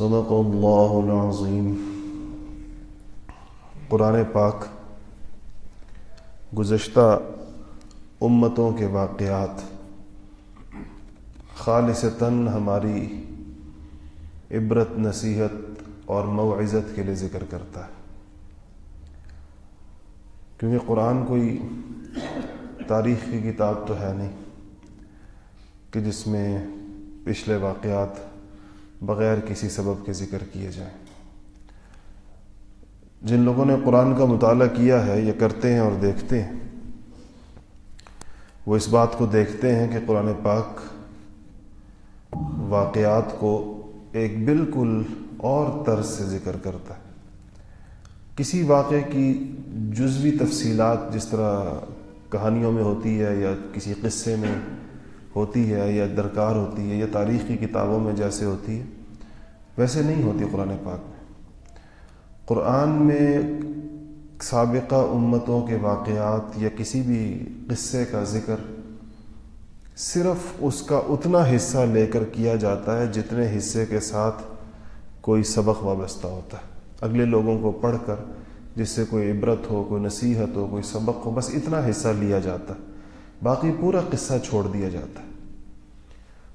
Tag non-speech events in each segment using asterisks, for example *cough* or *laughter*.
صدق اللہ العظیم قرآن پاک گزشتہ امتوں کے واقعات. خالصتاً ہماری عبرت، نصیحت اور موعزت کے لیے ذکر کرتا ہے. کیونکہ قرآن کوئی تاریخ کی کتاب تو ہے نہیں کہ جس میں پچھلے واقعات بغیر کسی سبب کے ذکر کیے جائیں۔ جن لوگوں نے قرآن کا مطالعہ کیا ہے یا کرتے ہیں اور دیکھتے ہیں۔ وہ اس بات کو دیکھتے ہیں کہ قرآن پاک واقعات کو ایک بالکل اور طرز سے ذکر کرتا ہے۔ کسی واقعے کی جزوی تفصیلات جس طرح کہانیوں میں ہوتی ہے یا کسی قصے میں ہوتی ہے یا درکار ہوتی ہے یا تاریخی کتابوں میں جیسے ہوتی ہے، ویسے نہیں ہوتی قرآن پاک میں۔ قرآن میں سابقہ امتوں کے واقعات یا کسی بھی قصے کا ذکر صرف اس کا اتنا حصہ لے کر کیا جاتا ہے جتنے حصے کے ساتھ کوئی سبق وابستہ ہوتا ہے۔ اگلے لوگوں کو پڑھ کر، جس سے کوئی عبرت ہو، کوئی نصیحت ہو، کوئی سبق ہو، بس اتنا حصہ لیا جاتا ہے۔ باقی پورا قصہ چھوڑ دیا جاتا ہے۔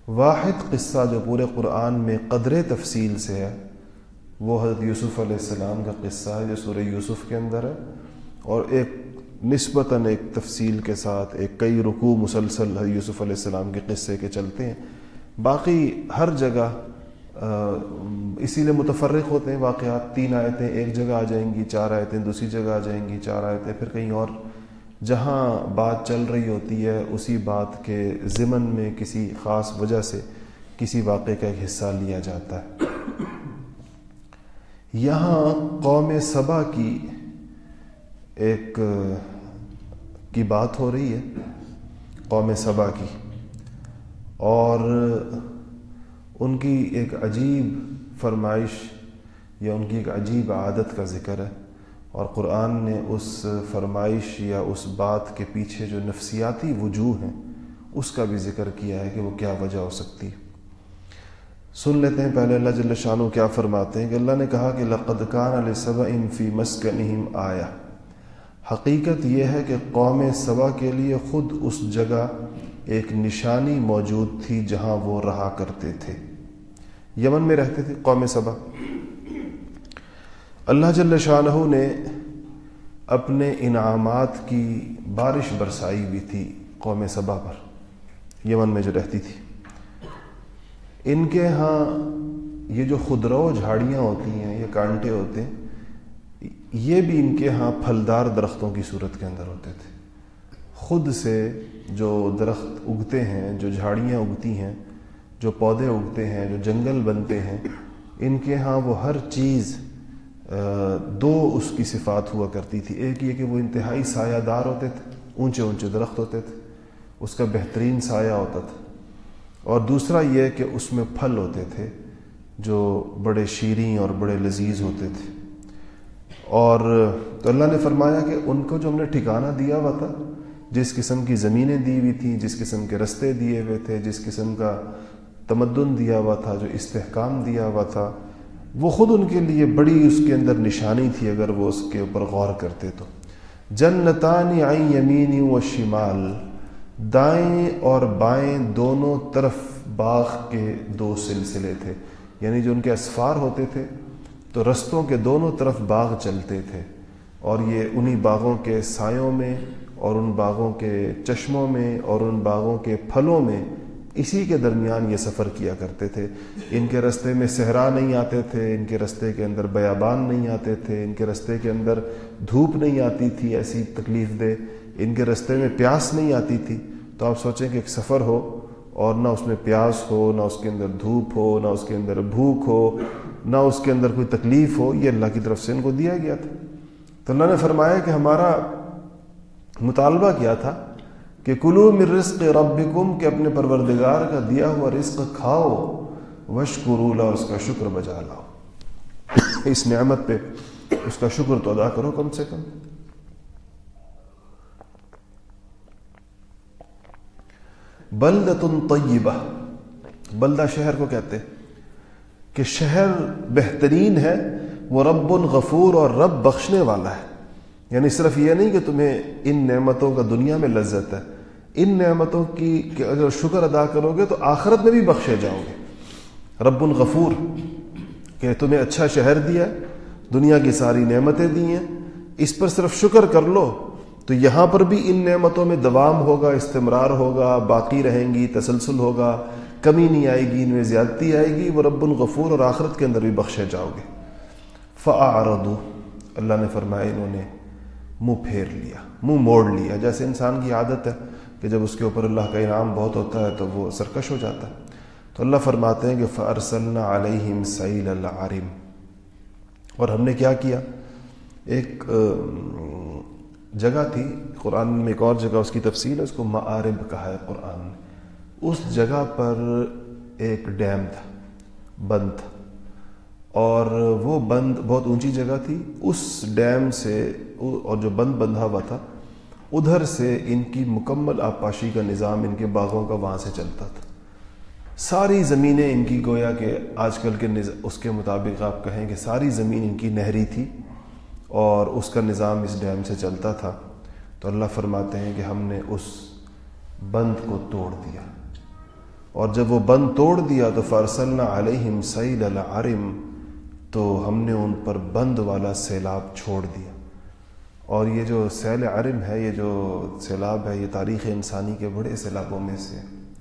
واحد قصہ جو پورے قرآن میں قدر تفصیل سے ہے، وہ حضرت یوسف علیہ السلام کا قصہ ہے جو سورہ یوسف کے اندر ہے۔ اور ایک نسبتاً ایک تفصیل کے ساتھ ایک کئی رکوع مسلسل حضرت یوسف علیہ السلام کے قصے کے چلتے ہیں۔ باقی ہر جگہ اسی لیے متفرق ہوتے ہیں واقعات۔ تین آیتیں ایک جگہ آ جائیں گی، چار آیتیں دوسری جگہ آ جائیں گی، چار آیتیں پھر کہیں اور۔ جہاں بات چل رہی ہوتی ہے، اسی بات کے ضمن میں کسی خاص وجہ سے کسی واقعے کا ایک حصہ لیا جاتا ہے۔ یہاں قوم صبا کی ایک، کی بات ہو رہی ہے، قوم صبا کی۔ اور ان کی ایک عجیب فرمائش یا ان کی ایک عجیب عادت کا ذکر ہے۔ اور قرآن نے اس فرمائش یا اس بات کے پیچھے جو نفسیاتی وجوہ ہیں، اس کا بھی ذکر کیا ہے کہ وہ کیا وجہ ہو سکتی ہے۔ سن لیتے ہیں پہلے اللہ جل شاہ کیا فرماتے ہیں کہ اللہ نے کہا کہ لقد کان علیہ صبا فی مسکنہم آیا حقیقت یہ ہے کہ قوم صبا کے لیے خود اس جگہ ایک نشانی موجود تھی جہاں وہ رہا کرتے تھے۔ یمن میں رہتے تھے قوم صبا اللہ جل شاہ نے اپنے انعامات کی بارش برسائی ہوئی تھی قوم صبا پر، یمن میں جو رہتی تھی۔ ان کے ہاں یہ جو خدرو جھاڑیاں ہوتی ہیں، یہ کانٹے ہوتے ہیں، یہ بھی ان کے ہاں پھلدار درختوں کی صورت کے اندر ہوتے تھے۔ خود سے جو درخت اگتے ہیں، جو جھاڑیاں اگتی ہیں، جو پودے اگتے ہیں، جو جنگل بنتے ہیں، ان کے ہاں وہ ہر چیز دو اس کی صفات ہوا کرتی تھی۔ ایک یہ کہ وہ انتہائی سایہ دار ہوتے تھے، اونچے اونچے درخت ہوتے تھے، اس کا بہترین سایہ ہوتا تھا۔ اور دوسرا یہ کہ اس میں پھل ہوتے تھے جو بڑے شیریں اور بڑے لذیذ ہوتے تھے۔ اور تو اللہ نے فرمایا کہ ان کو جو ہم نے ٹھکانہ دیا ہوا تھا، جس قسم کی زمینیں دی ہوئی تھیں، جس قسم کے رستے دیے ہوئے تھے، جس قسم کا تمدن دیا ہوا تھا، جو استحکام دیا ہوا تھا وہ خود ان کے لیے بڑی اس کے اندر نشانی تھی اگر وہ اس کے اوپر غور کرتے تو۔ جنتانی آئیں یمینی و شمال، دائیں اور بائیں دونوں طرف باغ کے دو سلسلے تھے۔ یعنی جو ان کے اسفار ہوتے تھے، تو رستوں کے دونوں طرف باغ چلتے تھے۔ اور یہ انہی باغوں کے سایوں میں، اور ان باغوں کے چشموں میں، اور ان باغوں کے پھلوں میں اسی کے درمیان یہ سفر کیا کرتے تھے۔ ان کے رستے میں صحرا نہیں آتے تھے، ان کے رستے کے اندر بیابان نہیں آتے تھے، ان کے رستے کے اندر دھوپ نہیں آتی تھی ایسی تکلیف دہ، ان کے رستے میں پیاس نہیں آتی تھی۔ تو آپ سوچیں کہ ایک سفر ہو اور نہ اس میں پیاس ہو، نہ اس کے اندر دھوپ ہو، نہ اس کے اندر بھوک ہو، نہ اس کے اندر کوئی تکلیف ہو، یہ اللہ کی طرف سے ان کو دیا گیا تھا۔ تو اللہ نے فرمایا کہ ہمارا مطالبہ کیا تھا کہ کلو مر رزق رب کہ اپنے پروردگار کا دیا ہوا رزق کھاؤ وش قرولا اس کا شکر بجا لاؤ۔ اس نعمت پہ اس کا شکر تو ادا کرو کم سے کم۔ بلدتن طیبہ۔ بلدہ شہر کو کہتے کہ شہر بہترین ہے، وہ رب غفور اور رب بخشنے والا ہے۔ یعنی صرف یہ نہیں کہ تمہیں ان نعمتوں کا دنیا میں لذت ہے۔ ان نعمتوں کی کہ اگر شکر ادا کرو گے تو آخرت میں بھی بخشے جاؤ گے۔ رب الغفور کہ تمہیں اچھا شہر دیا دنیا کی ساری نعمتیں دی ہیں۔ اس پر صرف شکر کر لو تو یہاں پر بھی ان نعمتوں میں دوام ہوگا، استمرار ہوگا، باقی رہیں گی، تسلسل ہوگا، کمی نہیں آئے گی، ان میں زیادتی آئے گی، وہ رب الغفور اور آخرت کے اندر بھی بخشے جاؤ گے۔ فعردو اللہ نے فرمایا انہوں نے منہ پھیر لیا، منہ موڑ لیا، جیسے انسان کی عادت ہے۔ کہ جب اس کے اوپر اللہ کا انعام بہت ہوتا ہے تو وہ سرکش ہو جاتا ہے۔ تو اللہ فرماتے ہیں کہ فرسل علیہم سعیل العارم اور ہم نے کیا کیا؟ ایک جگہ تھی، قرآن میں ایک اور جگہ، اس کی تفصیل ہے، اس کو معارب کہا ہے قرآن۔ نے اس جگہ پر ایک ڈیم تھا، بند تھا۔ اور وہ بند، بہت اونچی جگہ تھی۔ اس ڈیم سے، اور جو بند بندھا ہوا تھا ادھر سے ان کی مکمل آبپاشی کا نظام ان کے باغوں کا وہاں سے چلتا تھا۔ ساری زمینیں ان کی گویا کہ آج کل کے اس کے مطابق آپ کہیں کہ ساری زمین ان کی نہری تھی اور اس کا نظام اس ڈیم سے چلتا تھا۔ تو اللہ فرماتے ہیں کہ ہم نے اس بند کو توڑ دیا۔ اور جب وہ بند توڑ دیا تو فرسلنا علیہم سعید العرم، تو ہم نے ان پر بند والا سیلاب چھوڑ دیا۔ اور یہ جو سیل عرم ہے، یہ جو سیلاب ہے، یہ تاریخ انسانی کے بڑے سیلابوں میں سے،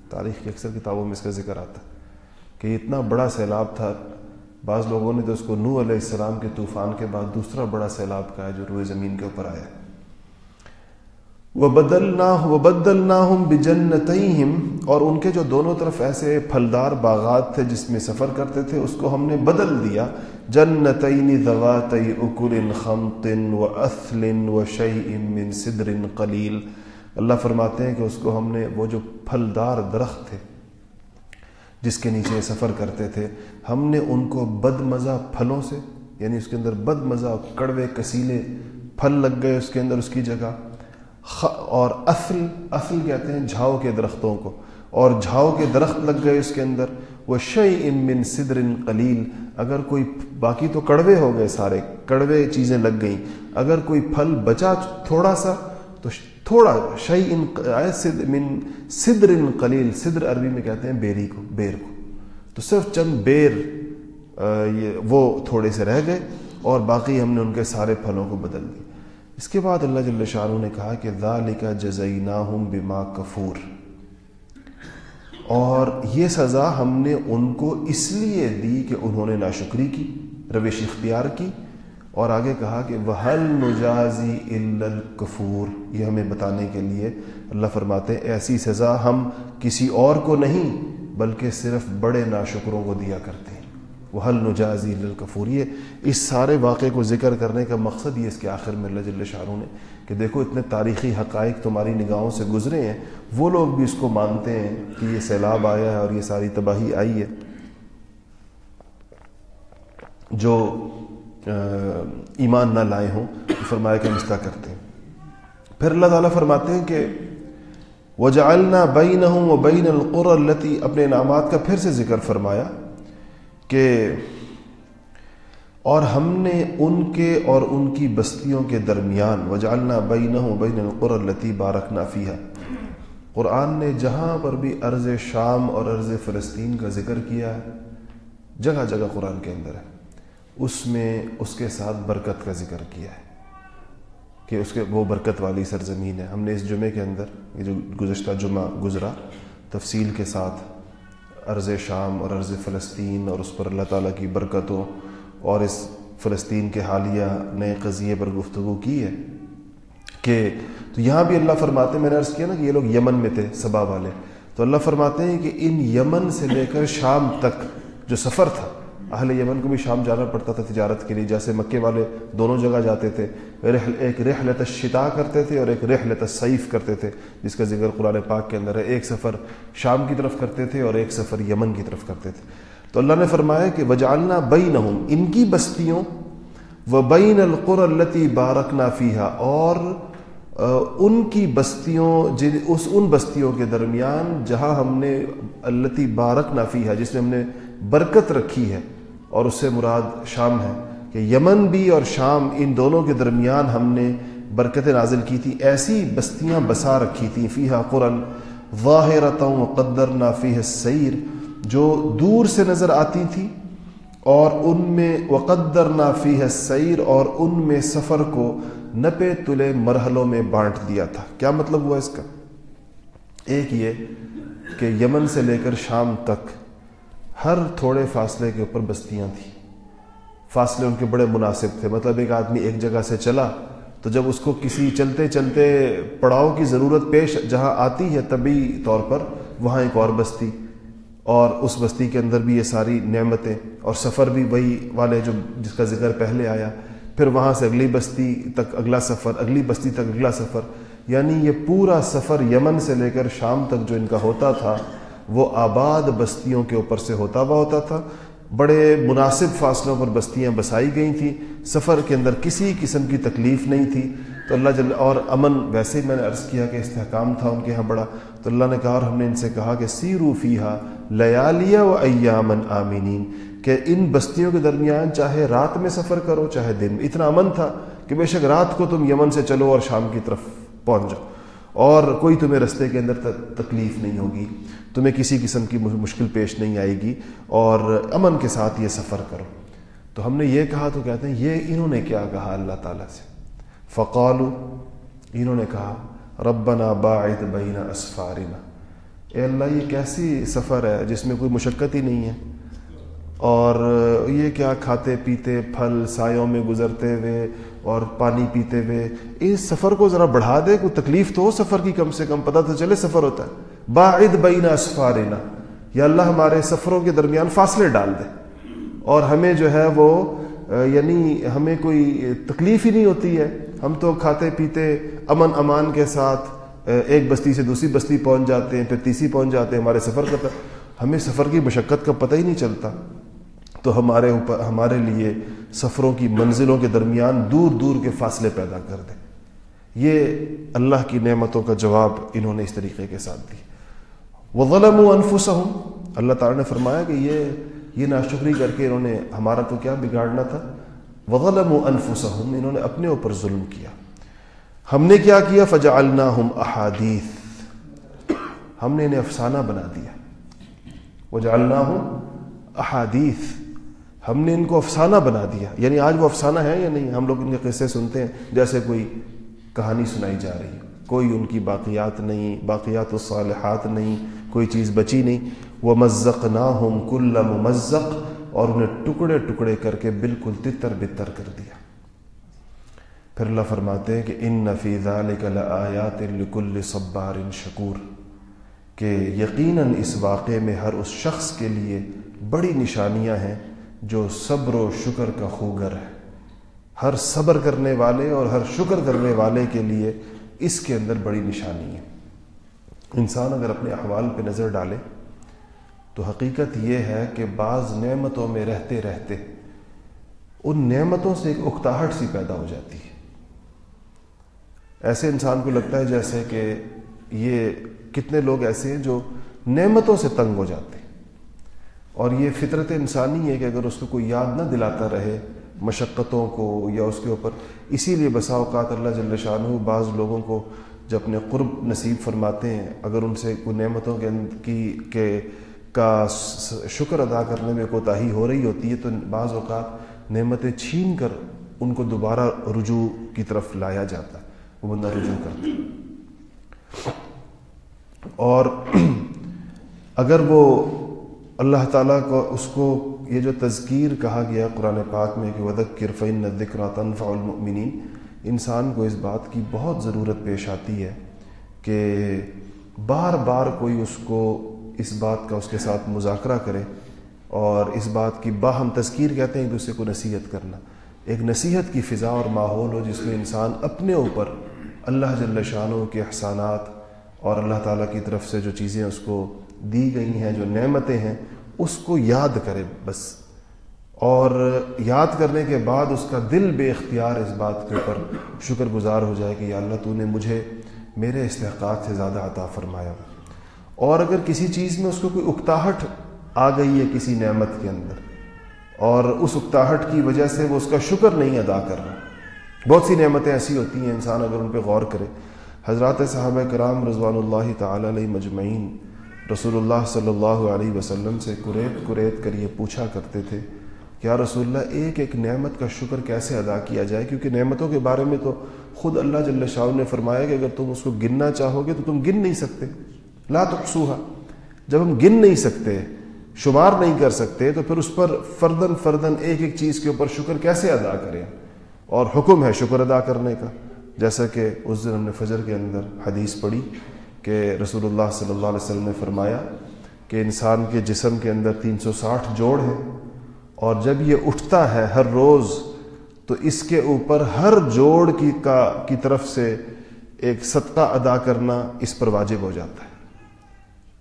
تاریخ کی اکثر کتابوں میں اس کا ذکر آتا ہے کہ یہ اتنا بڑا سیلاب تھا۔ بعض لوگوں نے تو اس کو نو علیہ السلام کے طوفان کے بعد دوسرا بڑا سیلاب کا ہے جو روئے زمین کے اوپر آیا۔ وہ بدل نہ وہ بدل نہ ہوں اور ان کے جو دونوں طرف ایسے پھلدار باغات تھے جس میں سفر کرتے تھے، اس کو ہم نے بدل دیا۔ جنتین ذواتئی اکر خمط و اصل و شعی من صدر قلیل۔ اللہ فرماتے ہیں کہ اس کو ہم نے وہ جو پھلدار درخت تھے جس کے نیچے سفر کرتے تھے، ہم نے ان کو بد مزہ پھلوں سے یعنی اس کے اندر بد مزہ کڑوے کسیلے پھل لگ گئے اس کے اندر اس کی جگہ۔ اور اصل اصل کہتے ہیں جھاؤ کے درختوں کو۔ اور جھاؤ کے درخت لگ گئے اس کے اندر۔ وہ شعی من صدر قلیل اگر کوئی باقی تو کڑوے ہو گئے سارے، کڑوے چیزیں لگ گئیں۔ اگر کوئی پھل بچا تھوڑا سا تو تھوڑا شعی ان من صدر قلیل صدر عربی میں کہتے ہیں بیری کو، بیر کو۔ تو صرف چند بیر یہ وہ تھوڑے سے رہ گئے اور باقی ہم نے ان کے سارے پھلوں کو بدل دی اس کے بعد اللہ جل شاہ نے کہا کہ ذالک جزیناہم بما کفور۔ اور یہ سزا ہم نے ان کو اس لیے دی کہ انہوں نے ناشکری کی، روش اختیار کی اور آگے کہا کہ وہ حل نجازی الکفور یہ ہمیں بتانے کے لیے اللہ فرماتے ہیں، ایسی سزا ہم کسی اور کو نہیں، بلکہ صرف بڑے ناشکروں کو دیا کرتے ہیں۔ وہ حل نجازی الکفور یہ اس سارے واقعے کو ذکر کرنے کا مقصد یہ اس کے آخر میں اللہ جل شاہ نے کہ دیکھو اتنے تاریخی حقائق تمہاری نگاہوں سے گزرے ہیں، وہ لوگ بھی اس کو مانتے ہیں کہ یہ سیلاب آیا ہے اور یہ ساری تباہی آئی ہے۔ جو ایمان نہ لائے ہوں فرمایا کہ مستا کرتے ہیں۔ پھر اللہ تعالیٰ فرماتے ہیں کہ وہ جالنا بئی ہوں وہ بین القر التی اپنے انعامات کا پھر سے ذکر فرمایا۔ کہ اور ہم نے ان کے اور ان کی بستیوں کے درمیان وجالنا بین بین القر التی بارک نافیہ قرآن نے جہاں پر بھی عرض شام اور عرض فلسطین کا ذکر کیا ہے جگہ جگہ قرآن کے اندر ہے۔ اس میں اس کے ساتھ برکت کا ذکر کیا ہے۔ کہ اس کے وہ برکت والی سرزمین ہے۔ ہم نے اس جمعے کے اندر، یہ جو گزشتہ جمعہ گزرا، تفصیل کے ساتھ عرض شام اور عرض فلسطین اور اس پر اللہ تعالیٰ کی برکتوں اور اس فلسطین کے حالیہ نئے قضیے پر گفتگو کی ہے کہ تو یہاں بھی اللہ فرماتے ہیں، میں نے عرض کیا نا کہ یہ لوگ یمن میں تھے صبا والے۔ تو اللہ فرماتے ہیں کہ ان یمن سے لے کر شام تک جو سفر تھا اہل یمن کو بھی شام جانا پڑتا تھا تجارت کے لیے، جیسے مکے والے دونوں جگہ جاتے تھے۔ ایک رحلت الشتاء کرتے تھے اور ایک رحلت الصیف کرتے تھے، جس کا ذکر قرآن پاک کے اندر ہے۔ ایک سفر شام کی طرف کرتے تھے اور ایک سفر یمن کی طرف کرتے تھے۔ تو اللہ نے فرمایا کہ وجالنا بئی ان کی بستیوں و بین القر التی بارک نافیہ اور ان کی بستیوں، جن، اس، ان بستیوں کے درمیان جہاں ہم نے التی بارک نافی ہے جس میں ہم نے برکت رکھی ہے۔ اور اس سے مراد شام ہے کہ یمن بھی اور شام ان دونوں کے درمیان ہم نے برکت نازل کی تھی، ایسی بستیاں بسا رکھی تھیں فیحہ قرآن واحرتوں مقدر نافی سعیر جو دور سے نظر آتی تھیں اور ان میں وقدر نافی ہے سعیر اور ان میں سفر کو نپے تلے مرحلوں میں بانٹ دیا تھا۔ کیا مطلب ہوا اس کا؟ ایک یہ کہ یمن سے لے کر شام تک ہر تھوڑے فاصلے کے اوپر بستیاں تھیں۔ فاصلے ان کے بڑے مناسب تھے۔ مطلب ایک آدمی ایک جگہ سے چلا تو جب اس کو کسی چلتے چلتے پڑاؤ کی ضرورت پیش جہاں آتی ہے طبی طور پر وہاں ایک اور بستی اور اس بستی کے اندر بھی یہ ساری نعمتیں اور سفر بھی وہی والے جو جس کا ذکر پہلے آیا۔ پھر وہاں سے اگلی بستی تک اگلا سفر، اگلی بستی تک اگلا سفر یعنی یہ پورا سفر یمن سے لے کر شام تک جو ان کا ہوتا تھا وہ آباد بستیوں کے اوپر سے ہوتا ہوا ہوتا تھا۔ بڑے مناسب فاصلوں پر بستیاں بسائی گئی تھیں۔ سفر کے اندر کسی قسم کی تکلیف نہیں تھی۔ تو اللہ جل، اور امن، ویسے ہی میں نے عرض کیا کہ استحکام تھا ان کے یہاں بڑا۔ تو اللہ نے کہا اور ہم نے ان سے کہا کہ سیرو فیحا لیالیہ و ایامن آمینین، کہ ان بستیوں کے درمیان چاہے رات میں سفر کرو، چاہے دن۔ میں اتنا امن تھا کہ بے شک رات کو تم یمن سے چلو اور شام کی طرف پہنچ جاؤ۔ اور کوئی تمہیں رستے کے اندر تکلیف نہیں ہوگی، تمہیں کسی قسم کی مشکل پیش نہیں آئے گی، اور امن کے ساتھ یہ سفر کرو۔ تو ہم نے یہ کہا، تو کہتے ہیں، یہ انہوں نے کیا کہا اللہ تعالیٰ سے؟ فقالو انہوں نے کہا، ربنا باعد بین اسفارنا۔ اے اللہ، یہ کیسی سفر ہے جس میں کوئی مشقت ہی نہیں ہے؟ اور یہ کیا کھاتے پیتے پھل سایوں میں گزرتے ہوئے اور پانی پیتے ہوئے اس سفر کو ذرا بڑھا دے، کوئی تکلیف تو ہو سفر کی کم سے کم، پتہ تو چلے سفر ہوتا ہے. باعد بین اسفارنا. یا اللہ ہمارے سفروں کے درمیان فاصلے ڈال دے۔ اور ہمیں جو ہے وہ یعنی ہمیں کوئی تکلیف ہی نہیں ہوتی ہے۔ ہم تو کھاتے پیتے امن امان کے ساتھ ایک بستی سے دوسری بستی پہنچ جاتے ہیں، پھر تیسری پہنچ جاتے ہیں ہمارے سفر کا ہمیں سفر کی مشقت کا پتہ ہی نہیں چلتا۔ تو ہمارے اوپر ہمارے لیے سفروں کی منزلوں کے درمیان دور دور کے فاصلے پیدا کر دیں۔ یہ اللہ کی نعمتوں کا جواب انہوں نے اس طریقے کے ساتھ دی۔ وہ غلم و اللہ تعالیٰ نے فرمایا کہ یہ یہ ناشکری کر کے انہوں نے ہمارا تو کیا بگاڑنا تھا؟ وغلم و انہوں نے اپنے اوپر ظلم کیا۔ ہم نے کیا کیا؟ فجا احادیث ہم نے انہیں افسانہ بنا دیا۔ وجالنا ہوں احادیث ہم نے ان کو افسانہ بنا دیا۔ یعنی آج وہ افسانہ ہے یا نہیں؟ ہم لوگ ان کے قصے سنتے ہیں، جیسے کوئی کہانی سنائی جا رہی۔ کوئی ان کی باقیات نہیں، باقیات الصالحات نہیں، کوئی چیز بچی نہیں۔ وہ مزق نہ ہوں کل ممزق، اور انہیں ٹکڑے ٹکڑے کر کے بالکل تتر بتر کر دیا۔ پھر اللہ فرماتے ہیں کہ ان نفیز آیات الکل صبار شکور کہ یقیناً اس واقعے میں ہر اس شخص کے لیے بڑی نشانیاں ہیں۔ جو صبر و شکر کا خوگر ہے۔ ہر صبر کرنے والے اور ہر شکر کرنے والے کے لیے اس کے اندر بڑی نشانی ہے۔ انسان اگر اپنے احوال پہ نظر ڈالے تو حقیقت یہ ہے کہ بعض نعمتوں میں رہتے رہتے ان نعمتوں سے ایک اکتاہٹ سی پیدا ہو جاتی ہے۔ ایسے انسان کو لگتا ہے جیسے کہ یہ کتنے لوگ ایسے ہیں جو نعمتوں سے تنگ ہو جاتے ہیں۔ اور یہ فطرت انسانی ہے کہ اگر اس کو کوئی یاد نہ دلاتا رہے مشقتوں کو یا اس کے اوپر، اسی لیے بسا اوقات اللہ جل شاہ بعض لوگوں کو جب اپنے قرب نصیب فرماتے ہیں، اگر ان سے کوئی نعمتوں کے کی، کے کا شکر ادا کرنے میں کوتاہی ہو رہی ہوتی ہے تو بعض اوقات نعمتیں چھین کر ان کو دوبارہ رجوع کی طرف لایا جاتا ہے، وہ بندہ رجوع کرتا ہے۔ اور *clears throat* اگر وہ اللہ تعالیٰ کو اس کو یہ جو تذکیر کہا گیا قرآن پاک میں کہ ودک کرفین ذکر تنفع المؤمنین انسان کو اس بات کی بہت ضرورت پیش آتی ہے کہ بار بار کوئی اس کو اس بات کا اس کے ساتھ مذاکرہ کرے اور اس بات کی باہم تذکیر کہتے ہیں ایک دوسرے کو نصیحت کرنا۔ ایک نصیحت کی فضا اور ماحول ہو جس میں انسان اپنے اوپر اللہ جل شانوں کے احسانات اور اللہ تعالیٰ کی طرف سے جو چیزیں اس کو دی گئی ہیں، جو نعمتیں ہیں، اس کو یاد کرے بس۔ اور یاد کرنے کے بعد اس کا دل بے اختیار اس بات کے اوپر شکر گزار ہو جائے کہ یا اللہ تو نے مجھے میرے استحقاق سے زیادہ عطا فرمایا۔ اور اگر کسی چیز میں اس کو کوئی اکتاہٹ آ گئی ہے کسی نعمت کے اندر، اور اس اکتاہٹ کی وجہ سے وہ اس کا شکر نہیں ادا کر رہا۔ بہت سی نعمتیں ایسی ہوتی ہیں، انسان اگر ان پہ غور کرے۔ حضرات صحابہ کرام رضوان اللہ تعالی علیہ مجمعین رسول اللہ صلی اللہ علیہ وسلم سے کریت کریت کر یہ پوچھا کرتے تھے کیا رسول اللہ، ایک ایک نعمت کا شکر کیسے ادا کیا جائے؟ کیونکہ نعمتوں کے بارے میں تو خود اللہ جل شاہ نے فرمایا کہ اگر تم اس کو گننا چاہو گے تو تم گن نہیں سکتے۔ لا تقصوها۔ جب ہم گن نہیں سکتے، شمار نہیں کر سکتے، تو پھر اس پر فردن فردن ایک ایک چیز کے اوپر شکر کیسے ادا کریں؟ اور حکم ہے شکر ادا کرنے کا۔ جیسا کہ اس دن ہم نے فجر کے اندر حدیث پڑھی کہ رسول اللہ صلی اللہ علیہ وسلم نے فرمایا کہ انسان کے جسم کے اندر تین سو ساٹھ جوڑ ہیں اور جب یہ اٹھتا ہے ہر روز تو اس کے اوپر ہر جوڑ کی کا کی طرف سے ایک صدقہ ادا کرنا اس پر واجب ہو جاتا ہے۔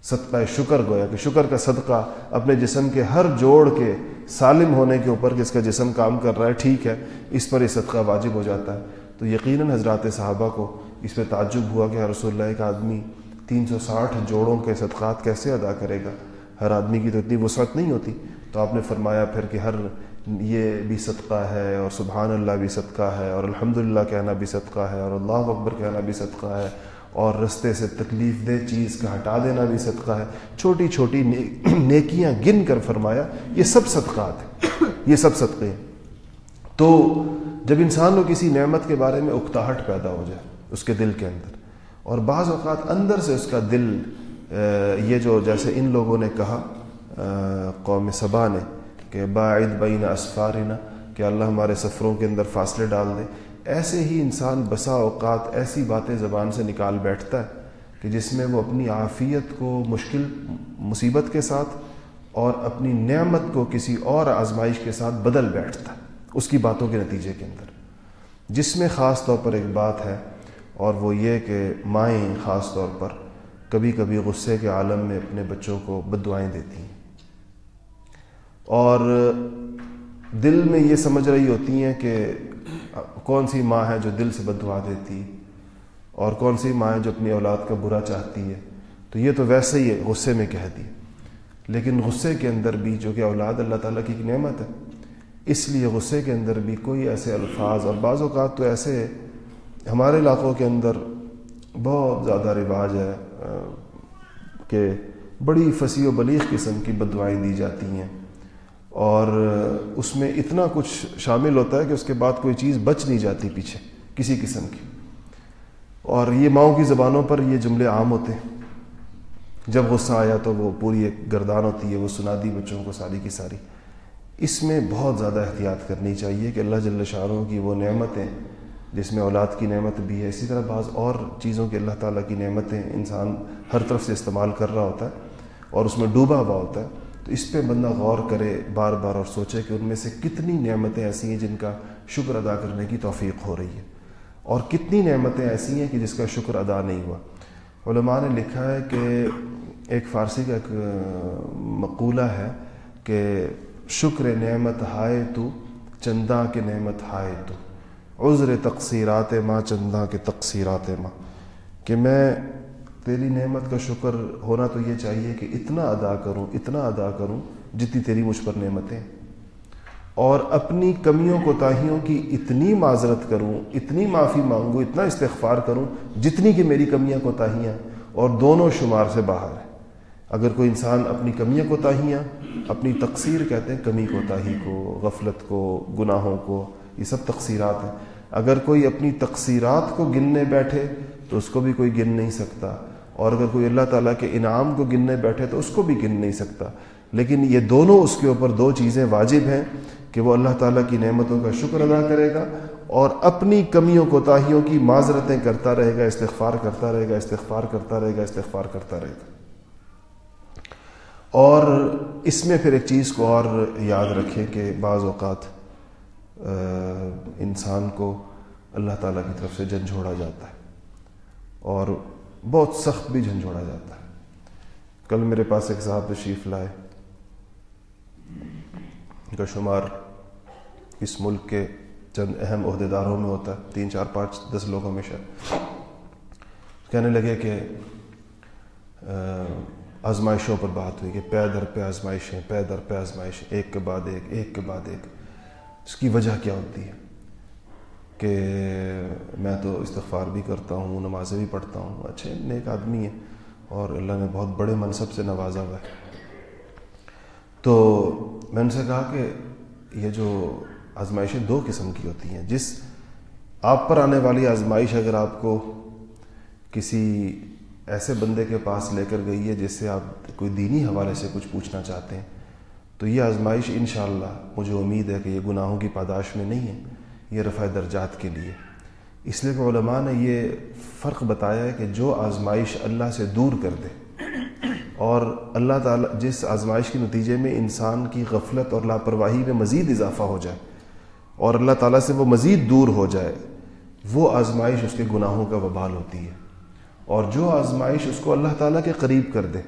صدقہ شکر گویا کہ شکر کا صدقہ اپنے جسم کے ہر جوڑ کے سالم ہونے کے اوپر کہ اس کا جسم کام کر رہا ہے، ٹھیک ہے، اس پر یہ صدقہ واجب ہو جاتا ہے۔ تو یقیناً حضرات صحابہ کو اس پہ تعجب ہوا کہ رسول اللہ ایک آدمی تین سو ساٹھ جوڑوں کے صدقات کیسے ادا کرے گا؟ ہر آدمی کی تو اتنی وسعت نہیں ہوتی۔ تو آپ نے فرمایا پھر کہ ہر یہ بھی صدقہ ہے اور سبحان اللہ بھی صدقہ ہے اور الحمد للہ کہنا بھی صدقہ ہے اور اللہ اکبر کہنا بھی صدقہ ہے اور رستے سے تکلیف دہ چیز کا ہٹا دینا بھی صدقہ ہے۔ چھوٹی چھوٹی نیکیاں گن کر فرمایا، یہ سب صدقات ہیں۔ یہ سب صدقے ہیں۔ تو جب انسان کو کسی نعمت کے بارے میں اکتاہٹ پیدا ہو جائے اس کے دل کے اندر۔ اور بعض اوقات اندر سے اس کا دل یہ جو جیسے ان لوگوں نے کہا قوم صبا نے کہ باعد بین اسفارنا، کہ اللہ ہمارے سفروں کے اندر فاصلے ڈال دے۔ ایسے ہی انسان بسا اوقات ایسی باتیں زبان سے نکال بیٹھتا ہے کہ جس میں وہ اپنی عافیت کو، مشکل، مصیبت کے ساتھ اور اپنی نعمت کو کسی اور آزمائش کے ساتھ بدل بیٹھتا ہے، اس کی باتوں کے نتیجے کے اندر۔ جس میں خاص طور پر ایک بات ہے اور وہ یہ کہ مائیں خاص طور پر کبھی کبھی غصے کے عالم میں اپنے بچوں کو بد دعائیں دیتی ہیں۔ اور دل میں یہ سمجھ رہی ہوتی ہیں کہ کون سی ماں ہے جو دل سے بد دعا دیتی اور کون سی ماں ہے جو اپنی اولاد کا برا چاہتی ہے۔ تو یہ تو ویسے ہی ہے غصے میں کہہ دی۔ لیکن غصے کے اندر بھی جو کہ اولاد اللہ تعالیٰ کی نعمت ہے، اس لیے غصے کے اندر بھی کوئی ایسے الفاظ اور بعض اوقات تو ایسے ہمارے علاقوں کے اندر بہت زیادہ رواج ہے کہ بڑی فصیح و بلیغ قسم کی بدوائیں دی جاتی ہیں۔ اور اس میں اتنا کچھ شامل ہوتا ہے کہ اس کے بعد کوئی چیز بچ نہیں جاتی پیچھے کسی قسم کی۔ اور یہ ماؤں کی زبانوں پر یہ جملے عام ہوتے ہیں۔ جب غصہ آیا تو وہ پوری ایک گردان ہوتی ہے، وہ سنا دی بچوں کو ساری کی ساری۔ اس میں بہت زیادہ احتیاط کرنی چاہیے کہ اللہ جل شاہوں کی وہ نعمتیں جس میں اولاد کی نعمت بھی ہے۔ اسی طرح بعض اور چیزوں کی اللہ تعالیٰ کی نعمتیں انسان ہر طرف سے استعمال کر رہا ہوتا ہے اور اس میں ڈوبا ہوا ہوتا ہے۔ تو اس پہ بندہ غور کرے بار بار اور سوچے کہ ان میں سے کتنی نعمتیں ایسی ہیں جن کا شکر ادا کرنے کی توفیق ہو رہی ہے۔ اور کتنی نعمتیں ایسی ہیں کہ جس کا شکر ادا نہیں ہوا۔ علماء نے لکھا ہے کہ ایک فارسی کا ایک مقولہ ہے کہ شکر نعمت ہائے تو، چندہ کے نعمت ہائے تو۔ عذر تقصیرات ماں، چندہ کے تقصیرات ماں۔ کہ میں تیری نعمت کا شکر ہونا تو یہ چاہیے کہ اتنا ادا کروں، اتنا ادا کروں جتنی تیری مجھ پر نعمتیں۔ اور اپنی کمیوں کوتاہیوں کی اتنی معذرت کروں، اتنی معافی مانگوں، اتنا استغفار کروں جتنی کہ میری کمیاں کوتاہیاں اور دونوں شمار سے باہر ہیں۔ اگر کوئی انسان اپنی کمیاں کوتاہیاں، اپنی تقصیر کہتے ہیں، کمی کوتاہی کو، غفلت کو، گناہوں کو یہ سب تقصیرات ہیں۔ اگر کوئی اپنی تقصیرات کو گننے بیٹھے تو اس کو بھی کوئی گن نہیں سکتا۔ اور اگر کوئی اللہ تعالیٰ کے انعام کو گننے بیٹھے تو اس کو بھی گن نہیں سکتا۔ لیکن یہ دونوں اس کے اوپر دو چیزیں واجب ہیں کہ وہ اللہ تعالیٰ کی نعمتوں کا شکر ادا کرے گا اور اپنی کمیوں کوتاہیوں کی معذرتیں کرتا رہے گا، استغفار کرتا رہے گا، استغفار کرتا رہے گا، استغفار کرتا رہے گا۔ اور اس میں پھر ایک چیز کو اور یاد رکھیں کہ بعض اوقات انسان کو اللہ تعالیٰ کی طرف سے جھنجھوڑا جاتا ہے اور بہت سخت بھی جھنجھوڑا جاتا ہے۔ کل میرے پاس ایک صاحب تشریف لائے کا شمار اس ملک کے چند اہم عہدیداروں میں ہوتا ہے، تین، چار، پانچ، دس لوگوں میں شاید کہنے لگے کہ آزمائشوں پر بات ہوئی کہ پے در پہ آزمائشیں، پے در پہ آزمائشیں، ایک کے بعد ایک ایک کے بعد ایک۔ اس کی وجہ کیا ہوتی ہے؟ کہ میں تو استغفار بھی کرتا ہوں، نمازیں بھی پڑھتا ہوں، اچھے نیک آدمی ہے اور اللہ نے بہت بڑے منصب سے نوازا ہوا ہے۔ تو میں ان سے کہا کہ یہ جو آزمائشیں دو قسم کی ہوتی ہیں، جس آپ پر آنے والی آزمائش اگر آپ کو کسی ایسے بندے کے پاس لے کر گئی ہے جس سے آپ کوئی دینی حوالے سے کچھ پوچھنا چاہتے ہیں تو یہ آزمائش انشاءاللہ مجھے امید ہے کہ یہ گناہوں کی پاداش میں نہیں ہے، یہ رفع درجات کے لیے۔ اس لیے کہ علماء نے یہ فرق بتایا ہے کہ جو آزمائش اللہ سے دور کر دے اور اللہ تعالیٰ جس آزمائش کے نتیجے میں انسان کی غفلت اور لاپرواہی میں مزید اضافہ ہو جائے اور اللہ تعالیٰ سے وہ مزید دور ہو جائے، وہ آزمائش اس کے گناہوں کا وبال ہوتی ہے۔ اور جو آزمائش اس کو اللہ تعالیٰ کے قریب کر دے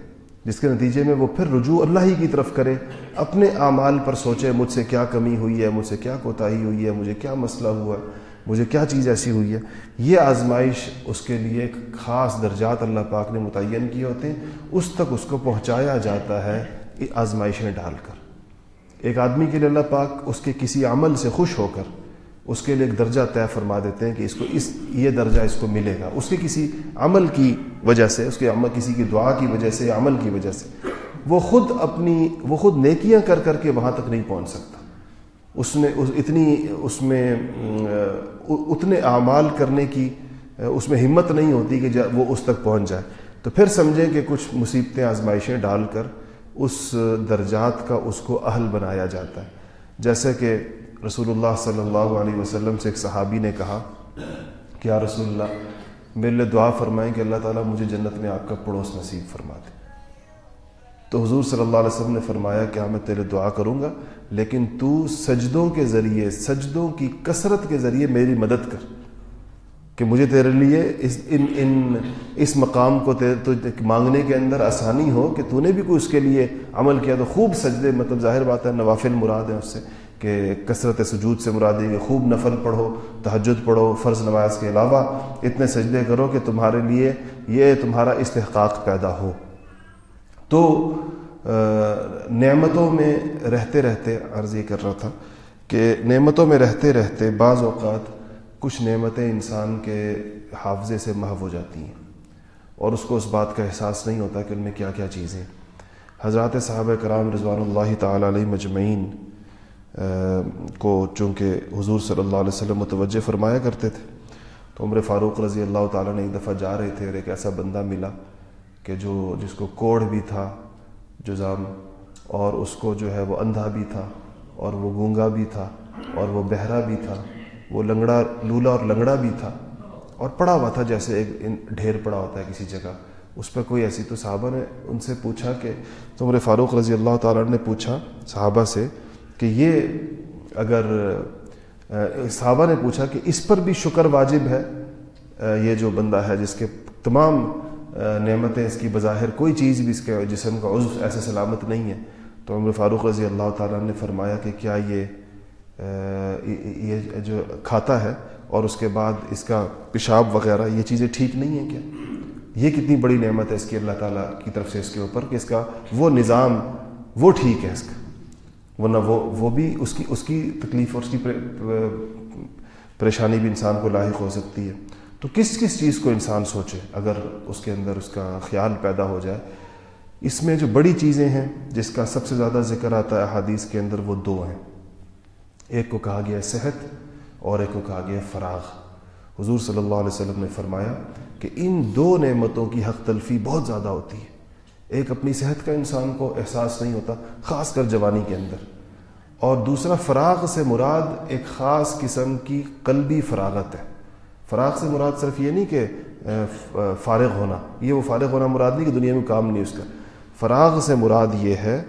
جس کے نتیجے میں وہ پھر رجوع اللہ ہی کی طرف کرے، اپنے اعمال پر سوچے، مجھ سے کیا کمی ہوئی ہے، مجھ سے کیا کوتاہی ہوئی ہے، مجھے کیا مسئلہ ہوا ہے مجھے کیا چیز ایسی ہوئی ہے؟ یہ آزمائش اس کے لیے ایک خاص درجات اللہ پاک نے متعین کیے ہوتے ہیں۔ اس تک اس کو پہنچایا جاتا ہے آزمائشیں ڈال کر۔ ایک آدمی کے لیے اللہ پاک اس کے کسی عمل سے خوش ہو کر اس کے لیے ایک درجہ طے فرما دیتے ہیں کہ اس کو اس یہ درجہ اس کو ملے گا۔ اس کے کسی عمل کی وجہ سے، اس کے عمل کسی کی دعا کی وجہ سے عمل کی وجہ سے، وہ خود اپنی وہ خود نیکیاں کر کر کے وہاں تک نہیں پہنچ سکتا۔ اس نے اتنی اس میں اتنے اعمال کرنے کی اس میں ہمت نہیں ہوتی کہ وہ اس تک پہنچ جائے۔ تو پھر سمجھیں کہ کچھ مصیبتیں، آزمائشیں ڈال کر اس درجات کا اس کو اہل بنایا جاتا ہے۔ جیسے کہ رسول اللہ صلی اللہ علیہ وسلم سے ایک صحابی نے کہا کہ یا رسول اللہ میرے لیے دعا فرمائیں کہ اللہ تعالیٰ مجھے جنت میں آپ کا پڑوس نصیب فرما دے۔ تو حضور صلی اللہ علیہ وسلم نے فرمایا کہ ہاں میں تیرے دعا کروں گا، لیکن تو سجدوں کے ذریعے، سجدوں کی کثرت کے ذریعے میری مدد کر کہ مجھے تیرے لیے اس، ان ان، اس مقام کو تو مانگنے کے اندر آسانی ہو کہ تو نے بھی کوئی اس کے لیے عمل کیا تو خوب سجدے مطلب ظاہر بات ہے، نوافل مراد ہیں اس سے۔ کہ کثرت سجود سے مراد ہے کہ خوب نفل پڑھو، تہجد پڑھو، فرض نماز کے علاوہ اتنے سجدے کرو کہ تمہارے لیے یہ تمہارا استحقاق پیدا ہو۔ تو نعمتوں میں رہتے رہتے عرض یہ کر رہا تھا کہ نعمتوں میں رہتے رہتے بعض اوقات کچھ نعمتیں انسان کے حافظے سے محو ہو جاتی ہیں اور اس کو اس بات کا احساس نہیں ہوتا کہ ان میں کیا کیا چیزیں۔ حضرات صحابہ کرام رضوان اللہ تعالیٰ علیہ مجمعین کو چونکہ حضور صلی اللہ علیہ وسلم متوجہ فرمایا کرتے تھے، تو عمر فاروق رضی اللہ تعالیٰ نے ایک دفعہ جا رہے تھے اور ایک ایسا بندہ ملا کہ جو، جس کو کوڑ بھی تھا، جزام، اور اس کو جو ہے وہ اندھا بھی تھا، اور وہ گونگا بھی تھا، اور وہ بہرا بھی تھا، وہ لنگڑا، لولا اور لنگڑا بھی تھا، اور پڑا ہوا تھا جیسے ایک ڈھیر پڑا ہوتا ہے کسی جگہ۔ اس پہ کوئی ایسی تو صحابہ نے ان سے پوچھا کہ، تو عمر فاروق رضی اللہ تعالیٰ نے پوچھا صحابہ سے کہ یہ اگر صحابہ نے پوچھا کہ اس پر بھی شکر واجب ہے یہ جو بندہ ہے جس کے تمام نعمتیں اس کی بظاہر کوئی چیز بھی اس کے جسم کا عضو ایسے سلامت نہیں ہے، تو عمر فاروق رضی اللہ تعالیٰ نے فرمایا کہ کیا یہ یہ جو کھاتا ہے اور اس کے بعد اس کا پیشاب وغیرہ، یہ چیزیں ٹھیک نہیں ہیں کیا؟ یہ کتنی بڑی نعمت ہے اس کی اللہ تعالیٰ کی طرف سے اس کے اوپر کہ اس کا وہ نظام وہ ٹھیک ہے اس کا۔ ورنہ وہ وہ بھی اس کی اس کی تکلیف اور اس کی پریشانی بھی انسان کو لاحق ہو سکتی ہے۔ تو کس کس چیز کو انسان سوچے اگر اس کے اندر اس کا خیال پیدا ہو جائے؟ اس میں جو بڑی چیزیں ہیں، جس کا سب سے زیادہ ذکر آتا ہے احادیث کے اندر، وہ دو ہیں۔ ایک کو کہا گیا ہے صحت اور ایک کو کہا گیا فراغ۔ حضور صلی اللہ علیہ وسلم نے فرمایا کہ ان دو نعمتوں کی حق تلفی بہت زیادہ ہوتی ہے۔ ایک اپنی صحت کا انسان کو احساس نہیں ہوتا، خاص کر جوانی کے اندر۔ اور دوسرا، فراغ سے مراد ایک خاص قسم کی قلبی فراغت ہے۔ فراغ سے مراد صرف یہ نہیں کہ فارغ ہونا، یہ وہ فارغ ہونا مراد نہیں کہ دنیا میں کام نہیں اس کا۔ فراغ سے مراد یہ ہے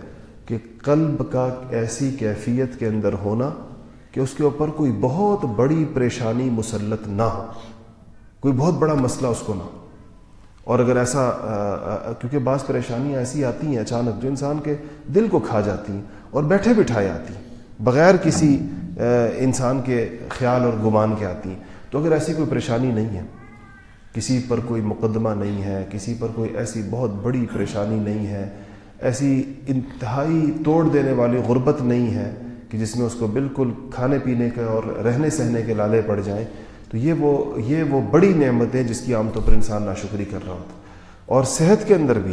کہ قلب کا ایسی کیفیت کے اندر ہونا کہ اس کے اوپر کوئی بہت بڑی پریشانی مسلط نہ ہو۔ کوئی بہت بڑا مسئلہ اس کو نہ ہو۔ اور اگر ایسا کیونکہ بعض پریشانیاں ایسی آتی ہیں اچانک جو انسان کے دل کو کھا جاتی ہیں اور بیٹھے بٹھائے آتی ہیں، بغیر کسی انسان کے خیال اور گمان کے آتی ہیں۔ تو اگر ایسی کوئی پریشانی نہیں ہے، کسی پر کوئی مقدمہ نہیں ہے، کسی پر کوئی ایسی بہت بڑی پریشانی نہیں ہے، ایسی انتہائی توڑ دینے والی غربت نہیں ہے کہ جس میں اس کو بالکل کھانے پینے کے اور رہنے سہنے کے لالے پڑ جائیں تو یہ وہ یہ وہ بڑی نعمتیں جس کی عام طور پر انسان ناشکری کر رہا ہوتا اور صحت کے اندر بھی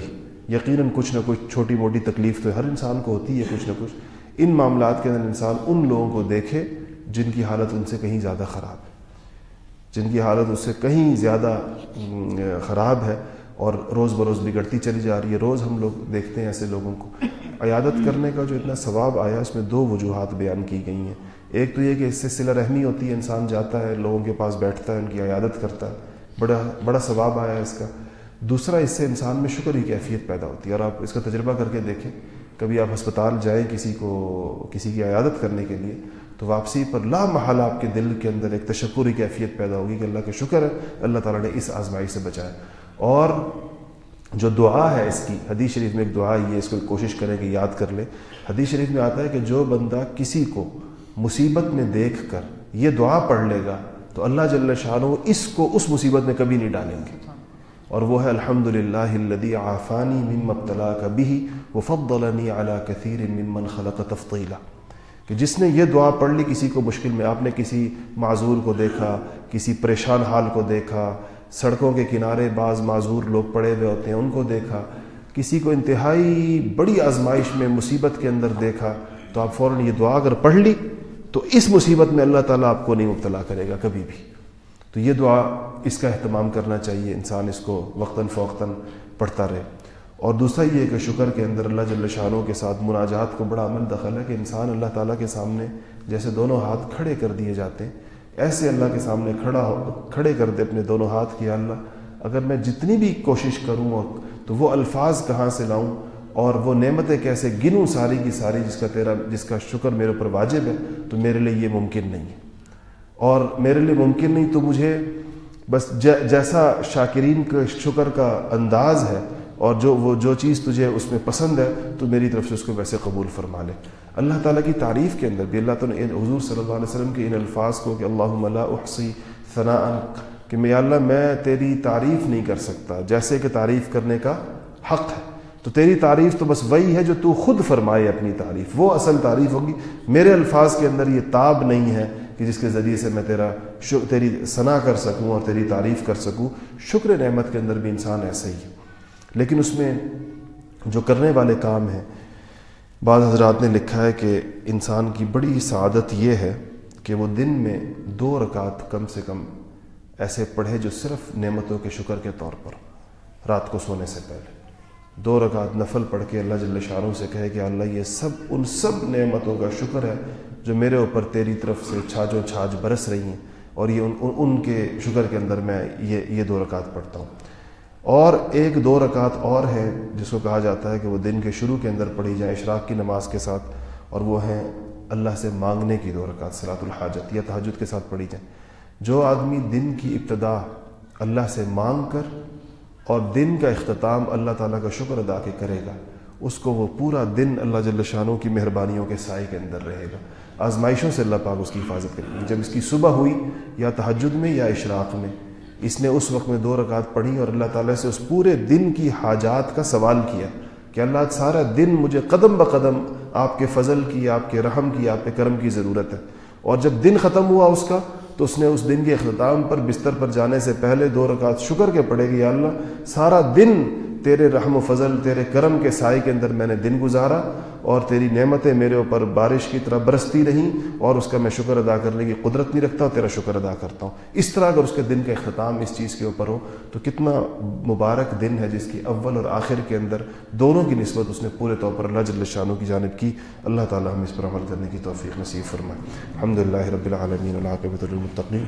یقیناً کچھ نہ کچھ چھوٹی موٹی تکلیف تو ہر انسان کو ہوتی ہے کچھ نہ کچھ۔ ان معاملات کے اندر انسان ان لوگوں کو دیکھے جن کی حالت ان سے کہیں زیادہ خراب ہے۔ جن کی حالت اس سے کہیں زیادہ خراب ہے اور روز بروز بگڑتی چلی جا رہی ہے۔ روز ہم لوگ دیکھتے ہیں ایسے لوگوں کو۔ عیادت کرنے کا جو اتنا ثواب آیا، اس میں دو وجوہات بیان کی گئی ہیں۔ ایک تو یہ کہ اس سے صلہ رحمی ہوتی ہے، انسان جاتا ہے، لوگوں کے پاس بیٹھتا ہے، ان کی عیادت کرتا ہے۔ بڑا بڑا ثواب آیا ہے اس کا۔ دوسرا، اس سے انسان میں شکر ہی کیفیت پیدا ہوتی ہے۔ اور آپ اس کا تجربہ کر کے دیکھیں، کبھی آپ ہسپتال جائیں کسی کو، کسی کی عیادت کرنے کے لیے، تو واپسی پر لا محال آپ کے دل کے اندر ایک تشکری کیفیت پیدا ہوگی کہ اللہ کا شکر ہے، اللہ تعالیٰ نے اس آزمائی سے بچایا۔ اور جو دعا ہے اس کی، حدیث شریف میں ایک دعا یہ اس کو کوشش کریں کہ یاد کر لیں۔ حدیث شریف میں آتا ہے کہ جو بندہ کسی کو مصیبت میں دیکھ کر یہ دعا پڑھ لے گا تو اللہ جل شاہ اس کو اس مصیبت میں کبھی نہیں ڈالیں گے۔ اور وہ ہے الحمد للہ الدی آفانی ممبتلا کبھی وہ فضلنی اعلیٰ کثیر ممن خلق تفطیلہ کہ جس نے یہ دعا پڑھ لی کسی کو مشکل میں، آپ نے کسی معذور کو دیکھا، کسی پریشان حال کو دیکھا، سڑکوں کے کنارے بعض معذور لوگ پڑے ہوئے ہوتے ہیں، ان کو دیکھا، کسی کو انتہائی بڑی آزمائش میں مصیبت کے اندر دیکھا، تو آپ فوراً یہ دعا اگر پڑھ لی تو اس مصیبت میں اللہ تعالیٰ آپ کو نہیں مبتلا کرے گا کبھی بھی۔ تو یہ دعا اس کا اہتمام کرنا چاہیے، انسان اس کو وقتاً فوقتاً پڑھتا رہے۔ اور دوسرا یہ کہ شکر کے اندر اللہ جل شاہوں کے ساتھ مناجات کو بڑا عمل دخل ہے کہ انسان اللہ تعالیٰ کے سامنے جیسے دونوں ہاتھ کھڑے کر دیے جاتے ہیں۔ ایسے اللہ کے سامنے کھڑا ہو، کھڑے کر دے اپنے دونوں ہاتھ کیا اللہ، اگر میں جتنی بھی کوشش کروں تو وہ الفاظ کہاں سے لاؤں؟ اور وہ نعمتیں کیسے گنوں ساری کی ساری جس کا تیرا جس کا شکر میرے اوپر واجب ہے، تو میرے لیے یہ ممکن نہیں ہے۔ اور میرے لیے ممکن نہیں تو مجھے بس جیسا شاکرین کے شکر کا انداز ہے اور جو وہ جو چیز تجھے اس میں پسند ہے، تو میری طرف سے اس کو ویسے قبول فرما لے۔ اللہ تعالیٰ کی تعریف کے اندر بھی اللہ تعالیٰ نے حضور صلی اللہ علیہ وسلم کے ان الفاظ کو کہ اللہ احسی ثناء کہ میں اللہ میں تیری تعریف نہیں کر سکتا، جیسے کہ تعریف کرنے کا حق ہے۔ تو تیری تعریف تو بس وہی ہے جو تو خود فرمائے اپنی تعریف۔ وہ اصل تعریف ہوگی۔ میرے الفاظ کے اندر یہ تاب نہیں ہے کہ جس کے ذریعے سے میں تیرا تیری ثنا کر سکوں اور تیری تعریف کر سکوں۔ شکر نعمت کے اندر بھی انسان ایسا ہی ہے۔ لیکن اس میں جو کرنے والے کام ہیں، بعض حضرات نے لکھا ہے کہ انسان کی بڑی سعادت یہ ہے کہ وہ دن میں دو رکعت کم سے کم ایسے پڑھے جو صرف نعمتوں کے شکر کے طور پر رات کو سونے سے پہلے۔ دو رکعت نفل پڑھ کے اللہ جل شاہوں سے کہے کہ اللہ، یہ سب ان سب نعمتوں کا شکر ہے جو میرے اوپر تیری طرف سے چھاجو چھاج برس رہی ہیں۔ اور یہ ان ان کے شکر کے اندر میں یہ یہ دو رکعت پڑھتا ہوں۔ اور ایک دو رکعت اور ہے جس کو کہا جاتا ہے کہ وہ دن کے شروع کے اندر پڑھی جائے اشراق کی نماز کے ساتھ، اور وہ ہیں اللہ سے مانگنے کی دو رکعت صلاۃ الحاجت یا تحجد کے ساتھ پڑھی جائیں جو آدمی دن کی ابتدا اللہ سے مانگ کر اور دن کا اختتام اللہ تعالیٰ کا شکر ادا کے کرے گا۔ اس کو وہ پورا دن اللہ جل شانوں کی مہربانیوں کے سائے کے اندر رہے گا۔ آزمائشوں سے اللہ پاک اس کی حفاظت کرے گی جب اس کی صبح ہوئی یا تحجد میں یا اشراق میں، اس نے اس وقت میں دو رکعت پڑھی اور اللہ تعالیٰ سے اس پورے دن کی حاجات کا سوال کیا کہ اللہ سارا دن مجھے قدم بقدم آپ کے فضل کی، آپ کے رحم کی، آپ کے کرم کی ضرورت ہے۔ اور جب دن ختم ہوا اس کا تو اس نے اس دن کے اختتام پر بستر پر جانے سے پہلے دو رکعت شکر کے پڑے گی یا اللہ، سارا دن تیرے رحم و فضل، تیرے کرم کے سائے کے اندر میں نے دن گزارا اور تیری نعمتیں میرے اوپر بارش کی طرح برستی رہیں اور اس کا میں شکر ادا کرنے کی قدرت نہیں رکھتا تیرا شکر ادا کرتا ہوں۔ اس طرح اگر اس کے دن کا اختتام اس چیز کے اوپر ہو تو کتنا مبارک دن ہے جس کی اول اور آخر کے اندر دونوں کی نسبت اس نے پورے طور پر اللہ جل شانوں کی جانب کی۔ اللہ تعالیٰ ہم اس پر عمل کرنے کی توفیق نصیب فرمائے۔ الحمد للہ رب العالمین العاقبۃ المطقین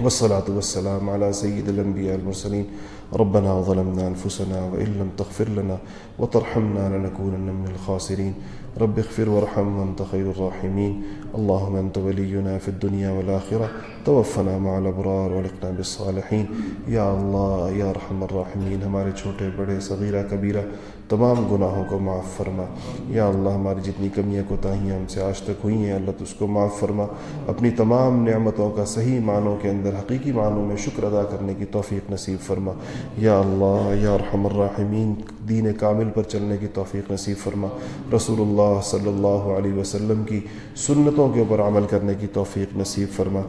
والصلاة والسلام على سيد الأنبياء المرسلين ربنا ظلمنا أنفسنا وإن لم تغفر لنا وترحمنا لنكونن من الخاسرين. رب اغفر وارحم وانت خير الراحمين. اللهم انت ولينا في الدنيا والآخرة. توفنا مع الابرار ولقنا بالصالحين. یا اللہ یا رحم الراحمین ہمارے چھوٹے، بڑے، صغیرہ، کبیرہ تمام گناہوں کو معاف فرما۔ یا اللہ، ہماری جتنی کمیاں کوتاہیاں ہم سے آج تک ہوئی ہیں، اللہ تو اس کو معاف فرما۔ اپنی تمام نعمتوں کا صحیح معنوں کے اندر، حقیقی معنوں میں شکر ادا کرنے کی توفیق نصیب فرما۔ یا اللہ، یا رحم الراحمین، دین کامل پر چلنے کی توفیق نصیب فرما۔ رسول اللہ صلی اللہ علیہ وسلم کی سنتوں کے اوپر عمل کرنے کی توفیق نصیب فرما۔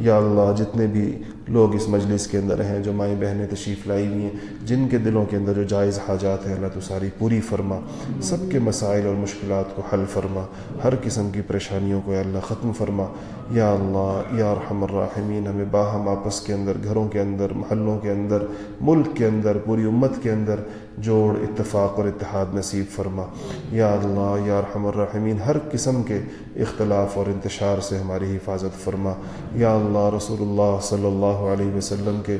یا اللہ، جتنے بھی لوگ اس مجلس کے اندر ہیں جو مائیں بہنیں تشریف لائی ہوئی ہیں، جن کے دلوں کے اندر جو جائز حاجات ہیں، اللہ تو ساری پوری فرما، سب کے مسائل اور مشکلات کو حل فرما، ہر قسم کی پریشانیوں کو اللہ ختم فرما۔ یا اللہ، یا رحم الرحمین ہمیں باہم آپس کے اندر، گھروں کے اندر، محلوں کے اندر، ملک کے اندر، پوری امت کے اندر جوڑ، اتفاق اور اتحاد نصیب فرما۔ یا اللہ، یا رحم الرحمین ہر قسم کے اختلاف اور انتشار سے ہماری حفاظت فرما۔ یا اللہ، رسول اللہ صلی اللہ علیہ وسلم کے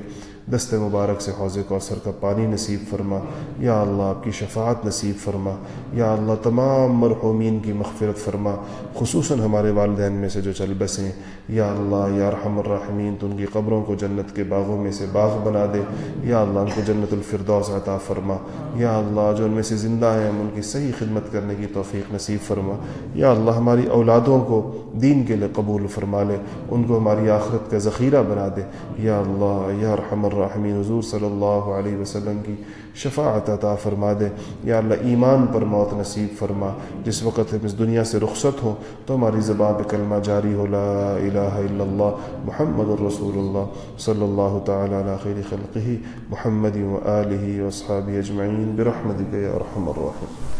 دست مبارک سے حوض کوثر کا پانی نصیب فرما۔ یا اللہ، آپ کی شفاعت نصیب فرما۔ یا اللہ، تمام مرحومین کی مغفرت فرما۔ خصوصاً ہمارے والدین میں سے جو چل بسیں۔ یا اللہ، یا رحم الرحمین تو ان کی قبروں کو جنت کے باغوں میں سے باغ بنا دے۔ یا اللہ، ان کو جنت الفردوس عطا فرما۔ یا اللہ، جو ان میں سے زندہ ہیں ہم ان کی صحیح خدمت کرنے کی توفیق نصیب فرما۔ یا اللہ، ہماری اولادوں کو دین کے لیے قبول فرما لے۔ ان کو ہماری آخرت کا ذخیرہ بنا دے۔ یا اللہ، یا رحم الرحمین حضور صلی اللہ علیہ وسلم کی شفاعت عطا فرما دے۔ یا اللہ، ایمان پر موت نصیب فرما۔ جس وقت ہم اس دنیا سے رخصت ہوں، تو ہماری زبان پہ کلمہ جاری ہو۔ لا الہ الا اللہ، محمد الرسول اللہ۔ صلی اللہ تعالی علی خیر خلقہ، محمد و آلہ و اجمعین۔ برحمتک یا ارحم الراحمین۔